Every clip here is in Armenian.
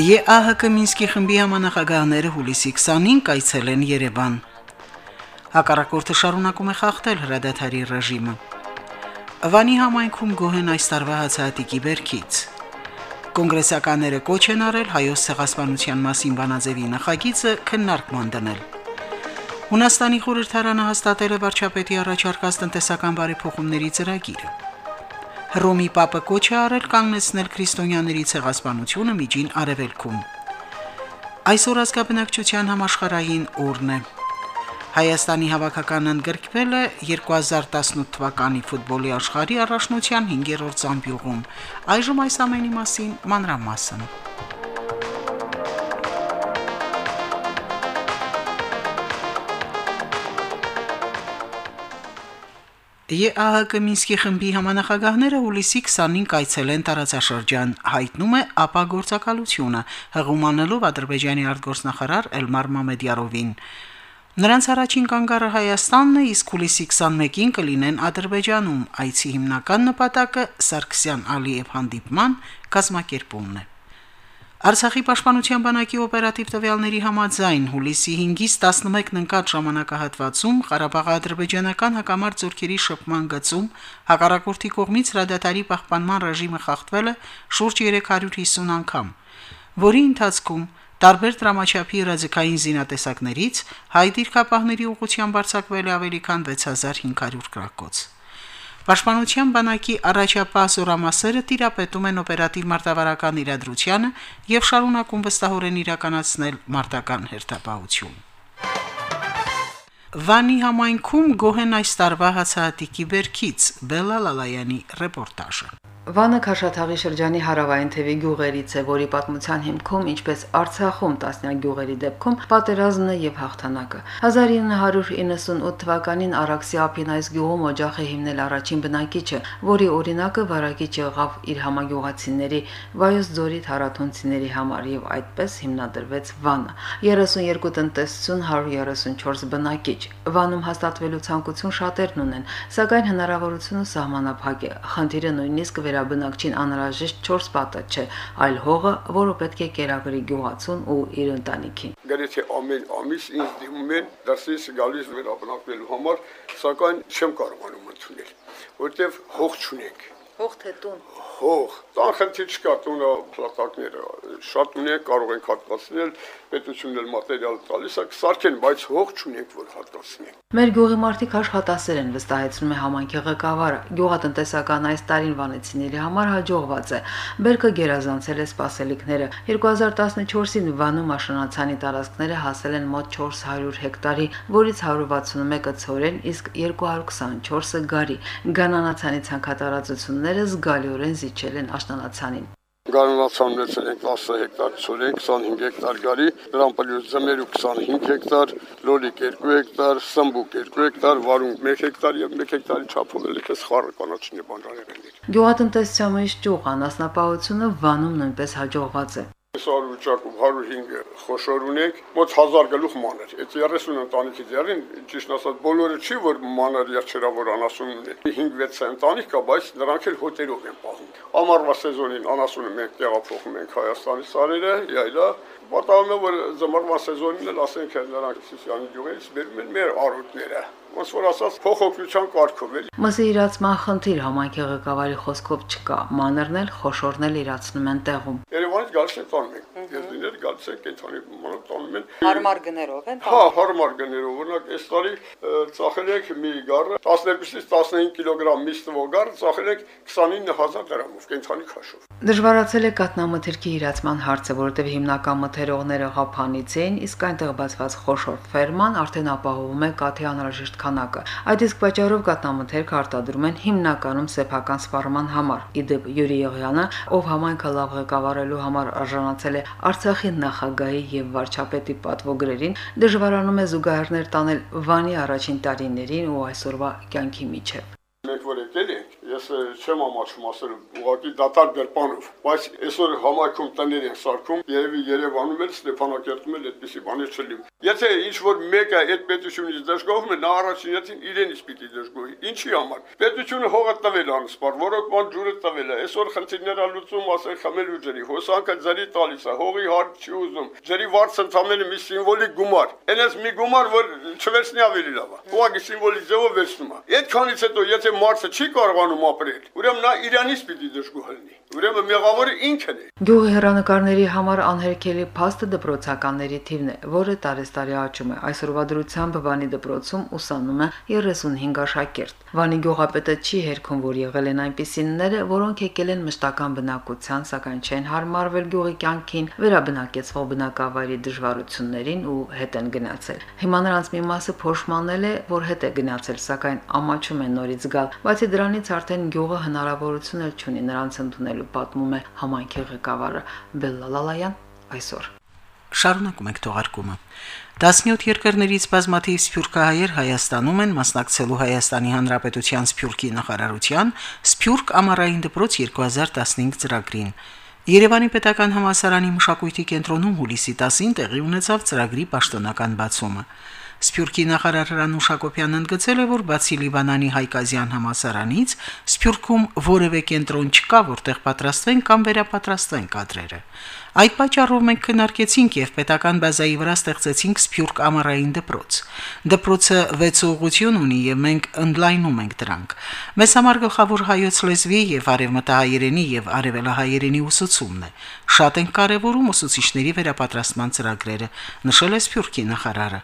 ԵԱՀԿ Մինսկի խմբի համանախագահները հուլիսի 20-ին կայցելեն Երևան։ Հակառակորդը շարունակում է խախտել հրադադարի ռեժիմը։ Վանի համայնքում գոհեն այս տարվա հացահատիկի վերքից։ Կոնգրեսականները կոչ են արել հայոց ցեղասպանության մասին բանաձևի նախագիծը քննարկման դնել։ Հունաստանի խորհրդարանը հաստատել է վարչապետի առաջարկած տնտեսական բարեփոխումների ծրագիրը։ Հռոմի Պապը կոչ է արել կանգնեցնել քրիստոնյաների ցեղասպանությունը միջին արևելքում։ Այսօր ազգաբնակչության համաշխարհային օրն է։ Հայաստանի հավաքականն ընդգրկվել է 2018 թվականի ֆուտբոլի աշխարհի առաջնության 5-րդ զամբյուղում։ Այժմ այս ամենի մասին մանրամասն։ ԵԱՀԿ Մինսկի խմբի համանախագահները հուլիսի 20-ին կայցելեն տարածաշրջան, հայտնում է ԱՊԱ գործակալությունը, հղումանելով Ադրբեջանի արտգործնախարար Էլմար Մամեդյարովին։ Նրանց առաջին կանգառը Հայաստանն է, իսկ հուլիսի 21-ին կլինեն Ադրբեջանում։ Այցի հիմնական նպատակը Սարգսյան Ալիև հանդիպման կազմակերպումն է։ Արցախի պաշտպանության բանակի օպերատիվ տվյալների համաձայն հուլիսի 5-ից 11-ն ընկած ժամանակահատվածում Ղարաբաղի ադրբեջանական հակամարտ զորքերի շփման գծում հակառակորդի կողմից հրադադարի պահպանման ռեժիմը խախտվել է շուրջ 350 անգամ, որի ընթացքում տարբեր դրամաչափի ռազմիկային զինատեսակներից հայ դիրքապահների ուղղությամբ արձակվել է ավելի քան 6500 գրակոց։ Պաշտպանության բանակի առաջապահ զորամասերը տիրապետում են օպերատիվ մարտավարական իրադրությանը եւ շարունակում վստահորեն իրականացնել մարտական հերթապահություն։ Վանի համայնքում գոհեն այս տարվա հացահատիկի վերքից Բելա Լալայանի ռեպորտաժը։ Վանը Քաշաթաղի շրջանի հարավային թևի գյուղերից է, որի պատմության հիմքում, ինչպես Արցախում տասնյակ գյուղերի դեպքում, պատերազմն է եւ հաղթանակը։ 1998 թվականին Արաքսի Ափինայս գյուղում օջախ է հիմնել առաջին բնակիչը, որի օրինակը վարակիչ եղավ իր համագյուղացիների Վայոց ձորի թարաթոնցիների համար եւ այդպես հիմնադրվեց Վանը։ 32 տնտեսություն 134 բնակիչ։ Վանում հաստատվելու ցանկություն շատերն ունեն, սակայն հնարավորությունը սահմանափակ է։ Խնդիրը նույնիսկ վերաբնակչին անհրաժեշտ 4 պատը չէ, այլ հողը, որը պետք է կերակրի գյուղացուն ու իր ընտանիքին։ Գրեթե ամեն ամիս ինձ դիմում են դասից գալիս վերաբնակվելու համար, սակայն չեմ կարողանում ընդունել, որտեղ հող չունենք։ Հող թե տուն։ Հող, տան խնդիր չկա, տունը փլատակները շատ ունենք, կարող ենք հատկացնել, պետությունն էլ մատերիալ տալիս է, սարքեն, բայց հող չունենք, որ հատկացնենք։ Մեր գյուղի մարդիկ աշխատասեր են վստահեցնում է համանքի ղեկավարը։ Գյուղատնտեսական այս տարին վանեցիների համար հաջողված է։ Բերքը գերազանցել է սպասելիքները։ 2014-ին Վանում աշնանացանի տարածքները հասել են մոտ 400 հեկտարի, որից 161-ը ցորեն, իսկ 224-ը գարի։ Գանանացանի ցանկատարածությունները զգալիորեն զիջել են աշնանացանին։ Գարնացան ունեցել ենք 10 հեկտար ցորեն, 25 հեկտար գարի, դրան պլյուս ձմերու 25 հեկտար, լոլիկ 2 հեկտար, սմբուկ 2 հեկտար, վարունգ 1 հեկտար եւ 1 հեկտարի չափով էլ էս խառը կանաչին է բանջարեղեններ։ Գյուղատնտեսության մեջ ճյուղ անասնապահությունը Վանում նույնպես հաջողված է։ Այսօր վիճակում 105 խոշոր ունենք, մոտ 1000 գլուխ մանր։ Այդ 30 ընտանիքի դերին, ճիշտ ասած, բոլորը չի որ մանր երջերավոր անասուն ունեն։ 5-6 ընտանիք կա, բայց նրանք էլ հոտերով են պահում։ Ամառվա սեզոնին անասունը մենք տեղափոխում ենք Հայաստանի սարերը, յայլա, պատահում է որ զմռվա սեզոնին էլ ասենք նրանք Սիսյանի գյուղերից բերում են մեր արոտները ոնց որ ասած փոխօգնության կարգով էլի։ Մսի իրացման խնդիր համայնքի ղեկավարի խոսքով չկա։ Մանրն էլ խոշորն էլ իրացնում են տեղում։ Երևանից գալիս են տանում են։ Եզիներ գալիս են կենթանի մանր տանում են։ Հարմար գներով են։ Հա, հարմար գներով։ Օրինակ, այս տարի ծախել եք մի գառը 12-ից 15 կիլոգրամ միս տվող գառը ծախել եք 29000 դրամով կենթանի քաշով։ Դժվարացել է կատնամթերքի իրացման հարցը, որովհետև հիմնական մթերողները Ղափանից էին, իսկ այնտեղ բացված խոշոր ֆերման արդեն ապահովում է կաթի անհրաժեշտ քանակը։ Այդ իսկ պատճառով կատնամթերքը արտադրում են հիմնականում սեփական սպառման համար։ Իդեպ Յուրի Եղյանը, ով համայնքը լավ ղեկավարելու համար համար արժանացել է Արցախի նախագահի եւ վարչապետի պատվոգրերին, դժվարանում է զուգահեռներ տանել Վանի առաջին տարիներին ու այսօրվա կյանքի միջև մենք որ եկել ենք, ես չեմ ամաչում ասել ուղղակի դատար գրպանով, բայց այսօր համայնքում տներ են սարքում, երևի Երևանում էլ Ստեփանակերտում էլ այդպեսի բաներ չլինի։ Եթե ինչ որ մեկը այդ պետությունից դժգոհում է, նա առաջինյացին իրենից պիտի դժգոհի։ Ինչի համար։ Պետությունը հողը տվել անսպար, որոք ման ջուրը տվել է։ Այսօր խնդիրները լուծում ասել խմելու ջրի, հոսանքը ջրի տալիս է, հողի հարկ չի ուզում։ Ջրի վարձը ընդամենը մի սիմվոլիկ գումար։ Այնպես մի գումար, որ չվերցնի ավելի լավ է։ Ուղղակի սիմվոլիկ ձևով վերցնում է։ Այդքանից հետո եթե մարդը չի կարողանում ապրել, ուրեմն նա իրանից պիտի դժգոհ լինի։ Ուրեմն մեղավորը ինքն է։ Գյուղի հերանեկարների համար անհերքելի փաստը դպրոցականների թիվն է, որը տարեստարի աճում է։ Այսօրվա դրությամբ Վանի դպրոցում ուսանում է 35 աշակերտ։ Վանի գյուղապետը չի հերքում, որ եղել են այնպիսինները, որոնք եկել են մշտական բնակության, սակայն չեն հարմարվել գյուղի կյանքին, վերաբնակեցվող բնակավայրի դժվարություններին ու հետ են գնացել։ Հիմա նրանց մի մասը փոշմանել է, որ հետ է գնացել, սակայն ամաչում են նորից գալ։ Բացի դրանից արդեն գյուղը հնարավորություն էլ չունի նրանց ընդունել ստանալու պատմում է համայնքի ղեկավարը Բելլալալայան այսօր։ Շարունակում ենք թողարկումը։ 17 երկրներից բազմաթիվ սփյուռքահայեր Հայաստանում են մասնակցելու Հայաստանի Հանրապետության Սփյուռքի նախարարության Սփյուռք ամառային դպրոց 2015 ծրագրին։ Երևանի Պետական Համալսարանի մշակույթի կենտրոնում հուլիսի 10-ին տեղի ունեցավ ծրագրի պաշտոնական բացումը։ Սփյուռքի նախարար Հրանուշ Հակոբյանն ընդգծել է, որ բացի Լիբանանի Հայկազյան համասարանից Սփյուռքում որևէ կենտրոն չկա, որտեղ պատրաստվեն կամ վերապատրաստվեն կադրերը։ Այդ պատճառով մենք քննարկեցինք եւ պետական բազայի վրա ստեղծեցինք Սփյուռք ամառային դպրոց։ Դպրոցը 6 ուղղություն ունի եւ մենք ընդլայնում ենք դրանք։ Մեզ համար գլխավոր հայոց լեզվի եւ արևմտահայերենի եւ արևելահայերենի ուսուցումն է։ Շատ ենք կարևորում ուսուցիչների վերապատրաստման ծրագրերը, նշել է Սփյուռքի նախարարը։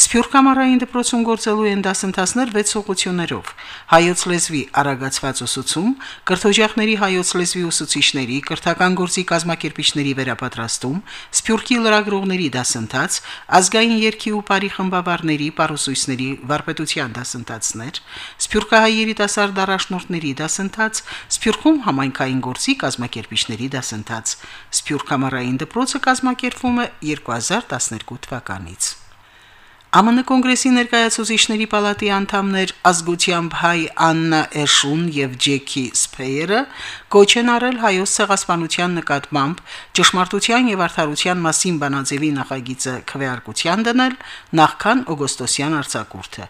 Սփյուռք ամառային դպրոցում գործելու են դասընթացներ 6 ուղություններով. հայոց լեզվի արագացված ուսուցում, կրթօջախների հայոց լեզվի ուսուցիչների, կրթական գործի կազմակերպիչների վերապատրաստում, Սփյուռքի լրագրողների դասընթաց, ազգային երկի ու բարի խմբավարների, պարուսույցների վարպետության դասընթացներ, Սփյուռքահայ երիտասարդ դարաշնորհների դասընթաց, Սփյուռքում համայնքային գործի կազմակերպիչների դասընթաց։ Սփյուռք ամառային դպրոցը կազմակերպվում է 2012 թվականից։ ԱՄՆ կոնգրեսի ներկայացուցիչների պալատի անդամներ ազգությամբ հայ Աննա Էշուն եւ Ջեքի Սփեյերը կոչ են արել հայոց ցեղասպանության նկատմամբ ճշմարտության եւ արդարության մասին բանաձևի նախագիծը քվեարկության դնել նախքան օգոստոսյան արձակուրդը։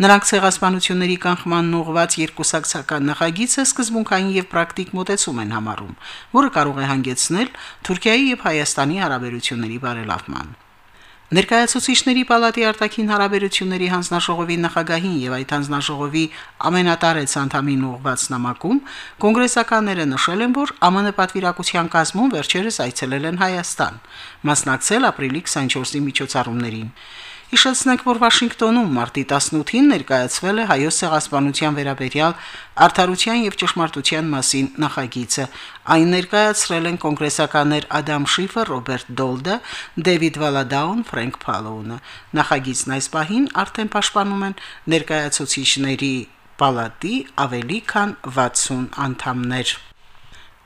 Նրանք ցեղասպանությունների կանխման ուղղված երկուսակցական նախագիծը սկզբունքային եւ պրակտիկ մոտեցում են համարում, որը կարող է հանգեցնել Թուրքիայի եւ Հայաստանի հարաբերությունների բարելավման։ Ներկայացուցիչների պալատի արտաքին հարաբերությունների հանձնաժողովի նախագահին եւ այդ հանձնաժողովի ամենատարեց անդամին ուղված նամակում կոնգրեսականները նշել են, որ ԱՄՆ պատվիրակության կազմում վերջերս այցելել են Հայաստան, մասնակցել ապրիլի 24-ի միջոցառումներին։ Հիշեցնենք, որ Վաշինգտոնում մարտի 18-ին ներկայացվել է հայոց ցեղասպանության վերաբերյալ արդարության եւ ճշմարտության մասին նախագիծը։ Այն ներկայացրել են կոնգրեսականներ Ադամ Շիֆը, Ռոբերտ Դոլդը, Դեվիդ Վալադաուն, Ֆրենկ Փալոունը։ Նախագիծն այս պահին արդեն պաշտպանում են ներկայացուցիչների պալատի ավելի քան 60 անդամներ։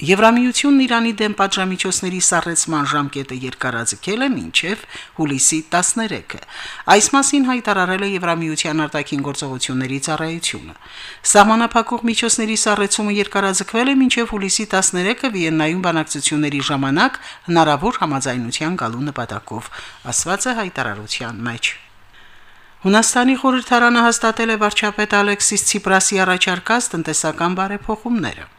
Եվրամիությունն Իրանի դեմ պատժամիջոցների սառեցման ժամկետը երկարաձգել է մինչև հուլիսի 13-ը։ Այս մասին հայտարարել է Եվրամիության արտաքին գործողությունների ծառայությունը։ Սահմանափակող միջոցների սառեցումը երկարաձգվել է մինչև հուլիսի 13-ը Վիեննայում բանակցությունների ժամանակ հնարավոր համաձայնության գալու նպատակով, ասված է հայտարարության մեջ։ Հունաստանի խորհրդարանը հաստատել է վարչապետ Ալեքսիս Ցիպրասի առաջարկած տնտեսական բարեփոխումները։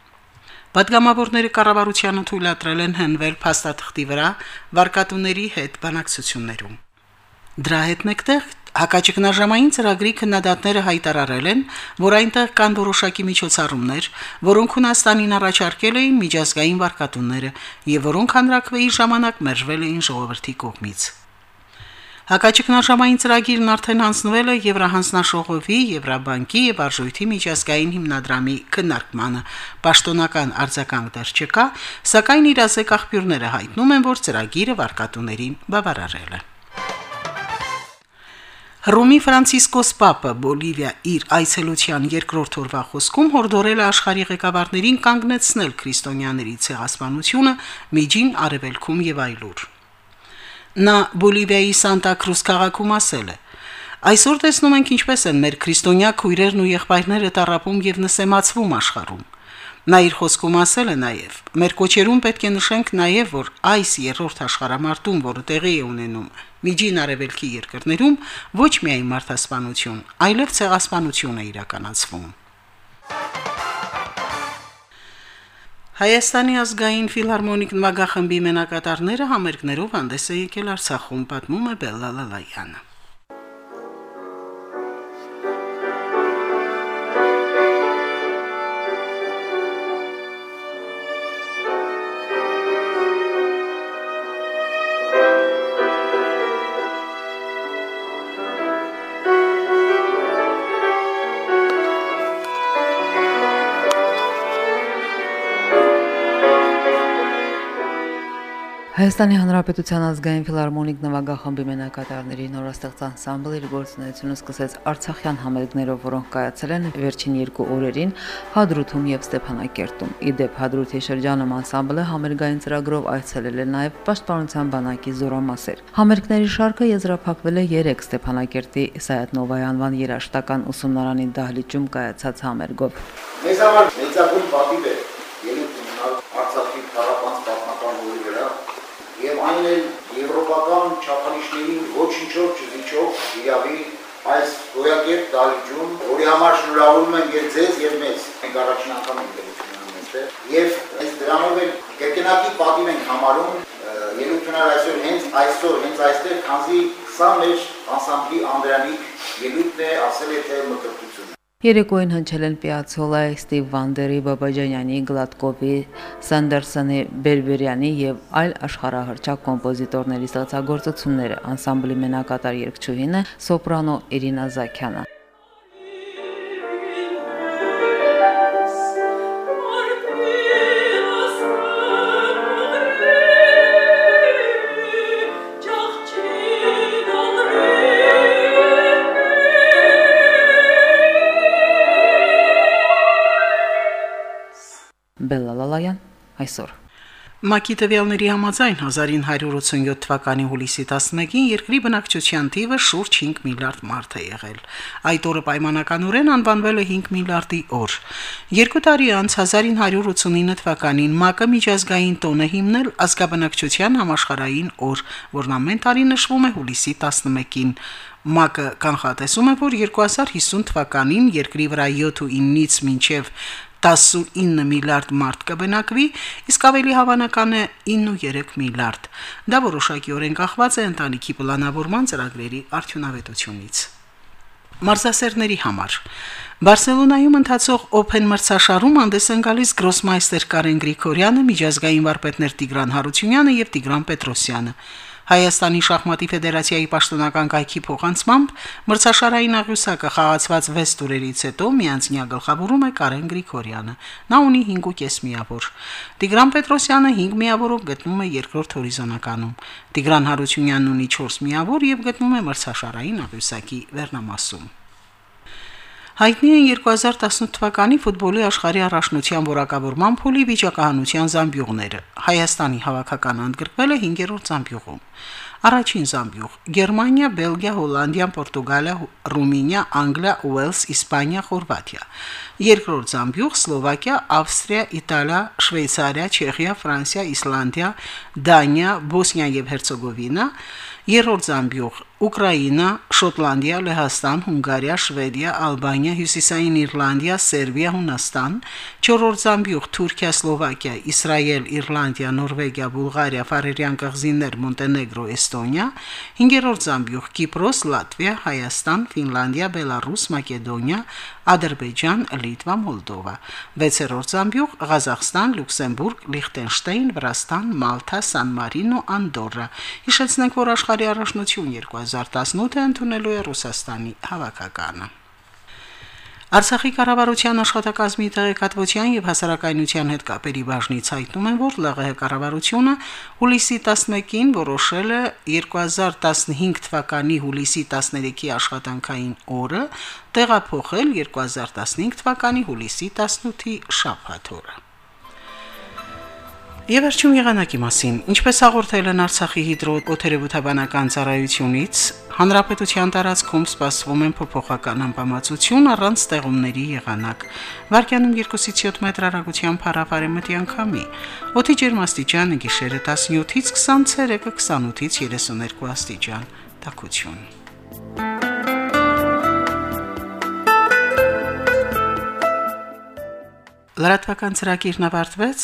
Պատգամավորները կառավարությանը թույլատրել են հնվել փաստաթղթի վրա վարկատուների հետ բանակցություններում։ Դրա հետ մեկտեղ Հակաճգնաժամային ծրագրի քննադատները հայտարարել են, որ այնտեղ կան որոշակի միջոցառումներ, որոնք Հունաստանին առաջարկել էին միջազգային վարկատունները եւ որոնք հանրակրվեի ժամանակ մերժվել էին ժողովրդի կողմից։ Հակաճգնաժամային ծրագիրն արդեն հանձնվել է Եվրահանձնաշողովի, Եվրաբանկի եւ Արժույթի միջազգային հիմնադրամի քննարկմանը։ Պաշտոնական արձագանք դեռ չկա, սակայն իրազեկ աղբյուրները հայտնում են, որ ծրագիրը վարկատուներին բավարարել է։ Ռումի Ֆրանցիսկոս Պապը Բոլիվիա իր այցելության երկրորդ օրվա խոսքում հորդորել է աշխարհի ղեկավարներին կանգնեցնել քրիստոնյաների ցեղասպանությունը միջին արևելքում եւ այլուր։ Նա Բոլիվիայի Սանտա Կրուս քաղաքում ասել է. Այսօր տեսնում ենք ինչպես են մեր քրիստոնյա քույրերն ու եղբայրները տարապում եւ նսեմացվում աշխարհում։ Նա իր խոսքում ասել է նաև. «Մեր կոչերում պետք է նշենք նաև, որ այս երրորդ աշխարհամարտում, որը տեղի է ունենում Միջին Արևելքի երկրներում, ոչ միայն մարդասպանություն, այլև ցեղասպանություն է իրականացվում»։ Հայաստանի ազգային ֆիլհարմոնիկ նվագախմբի մենակատարները համերգներով հանդես է եկել Արցախում, պատմում է Բելլա Լալայանը։ Հայաստանի Հանրապետության ազգային ֆիլհարմոնիկ նվագախմբի մենակատարների նորաստեղծ անսամբլը իր գործունեությունը սկսեց Արցախյան համերգներով, որոնք կայացել են վերջին երկու օրերին Հադրութում եւ Ստեփանակերտում։ Իդեպ Հադրութի շրջանում անսամբլը համերգային ծրագրով այցելել է նաեւ Պաշտպանության բանակի զորամասեր։ Համերգների շարքը եզրափակվել է 3 Ստեփանակերտի Սայաթ Նովայի անվան երաշտական ուսումնարանի դահլիճում կայացած համերգով։ Մեզ համար մեծագույն պատիվ է ելույթ ունենալ Արցախի քարապանց պատմական հորի վրա եւ այն էլ եվրոպական չափանիշներին ոչինչով չզիջող իրավի այս գոյակերտ դալիճում, որի համար շնորհավորում եմ եւ ձեզ եւ մեզ։ Մենք առաջին անգամ ենք դերություն այստեղ եւ այս դրանով էլ կերկնակի պատիվ ենք համարում ելույթունալ այսօր հենց այսօր հենց այստեղ, քանզի սա մեր անսամբլի Անդրանիկ ելույթն է, ասել է թե մկրտություն Երեկոյին հնչել են Պիացոլայի, Ստիվ Վանդերի, Բաբաջանյանի, Գլատկովի, Սանդերսոնի, Բերբերյանի եւ այլ աշխարհահռչակ կոմպոզիտորների ստեղծագործությունները։ Անսամբլի մենակատար երգչուհին է սոպրանո Իրինա Զաքյանը։ Բելլալալայան այսօր Մակի տվյալների համաձայն 1987 թվականի հուլիսի 11-ին երկրի բնակչության թիվը շուրջ 5 միլիարդ մարդ է եղել։ Այդ օրը պայմանականորեն անվանվել է 5 միլիարդի օր։ Երկու տարի անց 1989 թվականին ՄԱԿ-ը միջազգային տոն է հիմնել ազգաբնակչության համաշխարհային օր, որն ամեն տարի նշվում է հուլիսի 11-ին։ ՄԱԿ-ը կանխատեսում է, որ 2050 թվականին երկրի վրա 7.9-ից մինչև 19 միլիարդ մարդ կբնակվի, իսկ ավելի հավանական է 9.3 միլիարդ։ Դա որոշակիորեն կախված է ընտանիքի պլանավորման ծրագրերի արդյունավետությունից։ Մարզասերների համար Բարսելոնայում ընթացող Open մրցաշարում անդես են գալիս գրոսմայստեր Կարեն Գրիգորյանը, միջազգային վարպետներ Տիգրան Հարությունյանը եւ Տիգրան Պետրոսյանը։ Հայաստանի շախմատի ֆեդերացիայի պաշտոնական կայքի փոխանցմամբ մրցաշարային աղյուսակը խաղացված 6 տուրերից հետո միանձնյա գլխավորում է Կարեն Գրիգորյանը։ Նա ունի 5.5 միավոր։ Տիգրան Պետրոսյանը 5 միավորով գտնում է երկրորդ հորիզոնականում։ Տիգրան Հարությունյանն ունի 4 միավոր եւ գտնում է մրցաշարային աղյուսակի վերնամասում։ Հայտնի են 2018 թվականի ֆուտբոլի աշխարհի առաջնության որակավորման փուլի վիճակահանության զամբյուղները։ Հայաստանի հավաքականը ընդգրկվել է 5-րդ զամբյուղում։ Առաջին զամբյուղ՝ Գերմանիա, Բելգիա, Հոլանդիա, Պորտուգալիա, Ռումինիա, Անգլիա, Ուելս, Իսպանիա, Խորվաթիա։ Երկրորդ զամբյուղ՝ Սլովակիա, Ավստրիա, Իտալիա, Շվեյցարիա, Չեխիա, Ֆրանսիա, Իսլանդիա, Դանիա, Բոսնիա եւ Հերցեգովինա։ Երրորդ զամբյուղ՝ Ուկրաինա, Շոտլանդիա, Լեհաստան, Հունգարիա, Շվեդիա, Ալբանիա, Հյուսիսային Իռլանդիա, Սերբիա, Հունաստան, չորրորդ զամբյուղ՝ Թուրքիա, Սլովակիա, Իսրայել, Իռլանդիա, Նորվեգիա, Բուլղարիա, Ֆարերյան կղզիներ, Մոնտենեգրո, Էստոնիա, հինգերորդ զամբյուղ՝ Կիպրոս, Լատվիա, Հայաստան, Ֆինլանդիա, Բելարուս, Մակեդոնիա, Ադրբեջան, Լիտվա, Մոլդովա։ Վեցերորդ զամբյուղ՝ Ղազախստան, Լյուքսեմբուրգ, Լիխտենշտեյն, Վրաստան, Մալթա, Սան Մարինո, Անդորրա։ Հիշեցնենք, որ աշխարհի առաջնություն 2018-ը ընդունելու է Ռուսաստանի հավաքականը։ Արցախի կառավարության աշխատակազմի տեղեկատվության եւ հասարակայնության հետ կապերի բաժնից հայտնում են, որ ԼՂՀ կառավարությունը հուլիսի 11-ին որոշել է 2015 թվականի հուլիսի 13-ի աշխատանքային օրը տեղափոխել 2015 թվականի հուլիսի 18-ի շաբաթ օրը։ Եվ վերջում եղանակի մասին։ Ինչպես հաղորդել են Արցախի հիդրոօթերևութաբանական ծառայությունից, հանրապետության տարածքում սպասվում են փոփոխական անբավարարություն առանց ստեղումների եղանակ։ Վարկյանում 2-ից 7 մետր հեռագությամբ հարավարեմտի անկամի։ Օդի ջերմաստիճանը գիշերը 17-ից 20 ցերեկը 28-ից 32 աստիճան։ Տակություն։ Լրատվական ծրագիրն ավարտվեց